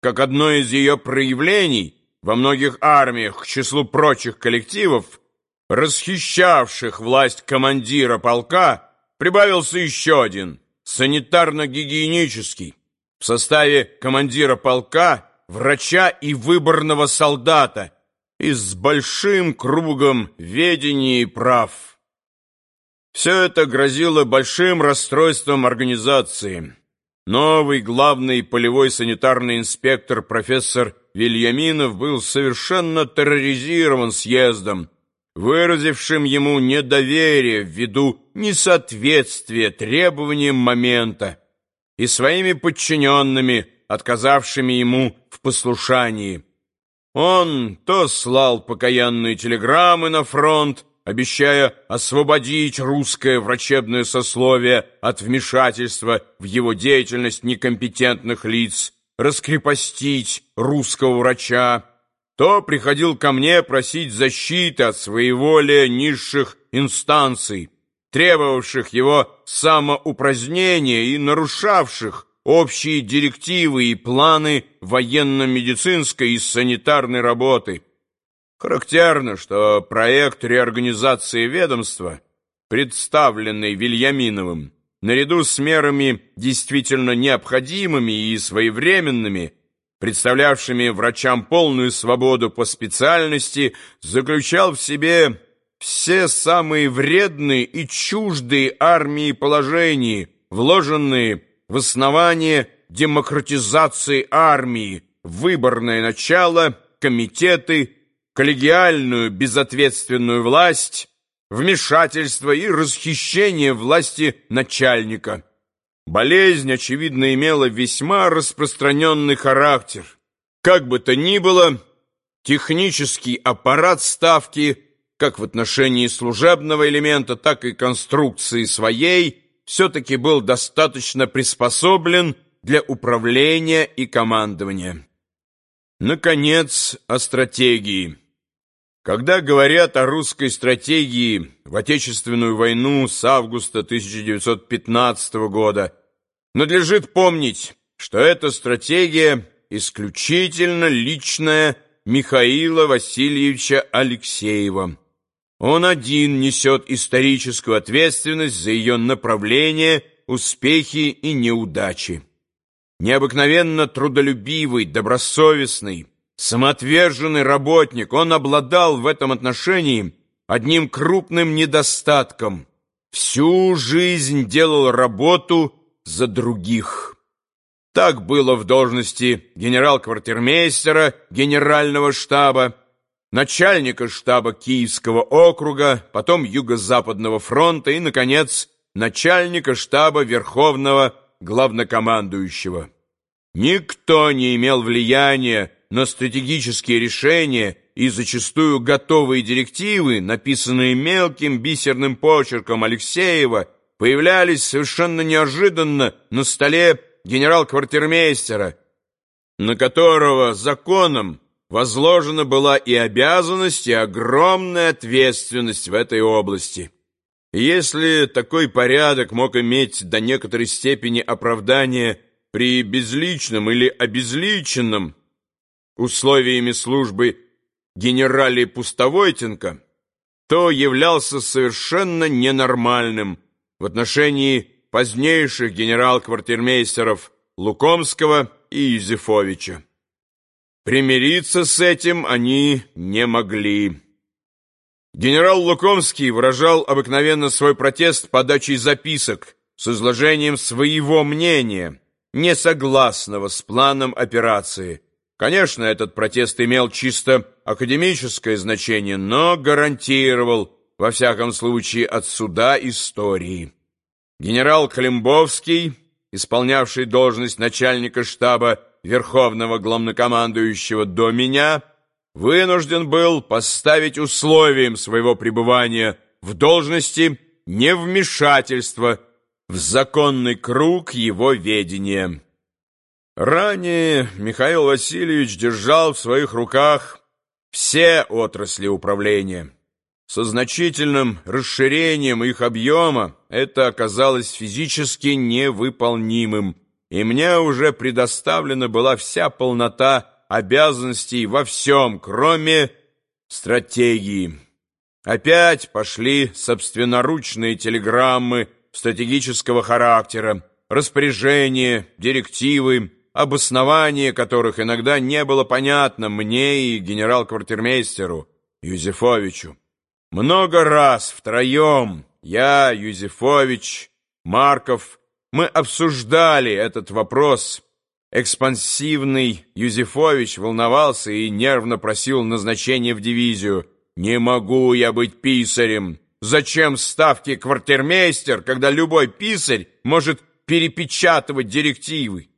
как одно из ее проявлений во многих армиях к числу прочих коллективов, расхищавших власть командира полка, прибавился еще один, санитарно-гигиенический, в составе командира полка, врача и выборного солдата и с большим кругом ведений и прав. Все это грозило большим расстройством организации. Новый главный полевой санитарный инспектор профессор Вильяминов был совершенно терроризирован съездом, выразившим ему недоверие ввиду несоответствия требованиям момента и своими подчиненными, отказавшими ему в послушании. Он то слал покаянные телеграммы на фронт, обещая освободить русское врачебное сословие от вмешательства в его деятельность некомпетентных лиц, раскрепостить русского врача, то приходил ко мне просить защиты от своеволия низших инстанций, требовавших его самоупразднения и нарушавших общие директивы и планы военно-медицинской и санитарной работы. Характерно, что проект реорганизации ведомства, представленный Вильяминовым, наряду с мерами действительно необходимыми и своевременными, представлявшими врачам полную свободу по специальности, заключал в себе все самые вредные и чуждые армии положения, вложенные в основание демократизации армии, выборное начало, комитеты, коллегиальную безответственную власть, вмешательство и расхищение власти начальника. Болезнь, очевидно, имела весьма распространенный характер. Как бы то ни было, технический аппарат ставки, как в отношении служебного элемента, так и конструкции своей, все-таки был достаточно приспособлен для управления и командования. Наконец, о стратегии. Когда говорят о русской стратегии в Отечественную войну с августа 1915 года, надлежит помнить, что эта стратегия исключительно личная Михаила Васильевича Алексеева. Он один несет историческую ответственность за ее направление, успехи и неудачи. Необыкновенно трудолюбивый, добросовестный, Самоотверженный работник, он обладал в этом отношении одним крупным недостатком. Всю жизнь делал работу за других. Так было в должности генерал-квартирмейстера генерального штаба, начальника штаба Киевского округа, потом Юго-Западного фронта и, наконец, начальника штаба Верховного главнокомандующего. Никто не имел влияния но стратегические решения и зачастую готовые директивы, написанные мелким бисерным почерком Алексеева, появлялись совершенно неожиданно на столе генерал-квартирмейстера, на которого законом возложена была и обязанность, и огромная ответственность в этой области. если такой порядок мог иметь до некоторой степени оправдания при безличном или обезличенном условиями службы генерале Пустовойтенко, то являлся совершенно ненормальным в отношении позднейших генерал-квартирмейстеров Лукомского и Юзефовича. Примириться с этим они не могли. Генерал Лукомский выражал обыкновенно свой протест подачей записок с изложением своего мнения, не согласного с планом операции – Конечно, этот протест имел чисто академическое значение, но гарантировал, во всяком случае, от суда истории. Генерал Климбовский, исполнявший должность начальника штаба Верховного главнокомандующего до меня, вынужден был поставить условием своего пребывания в должности невмешательство в законный круг его ведения. Ранее Михаил Васильевич держал в своих руках все отрасли управления. Со значительным расширением их объема это оказалось физически невыполнимым. и мне уже предоставлена была вся полнота обязанностей во всем, кроме стратегии. Опять пошли собственноручные телеграммы стратегического характера, распоряжения, директивы, обоснование которых иногда не было понятно мне и генерал-квартирмейстеру Юзефовичу. Много раз втроем, я, Юзефович, Марков, мы обсуждали этот вопрос. Экспансивный Юзефович волновался и нервно просил назначения в дивизию. «Не могу я быть писарем! Зачем ставки квартирмейстер, когда любой писарь может перепечатывать директивы?»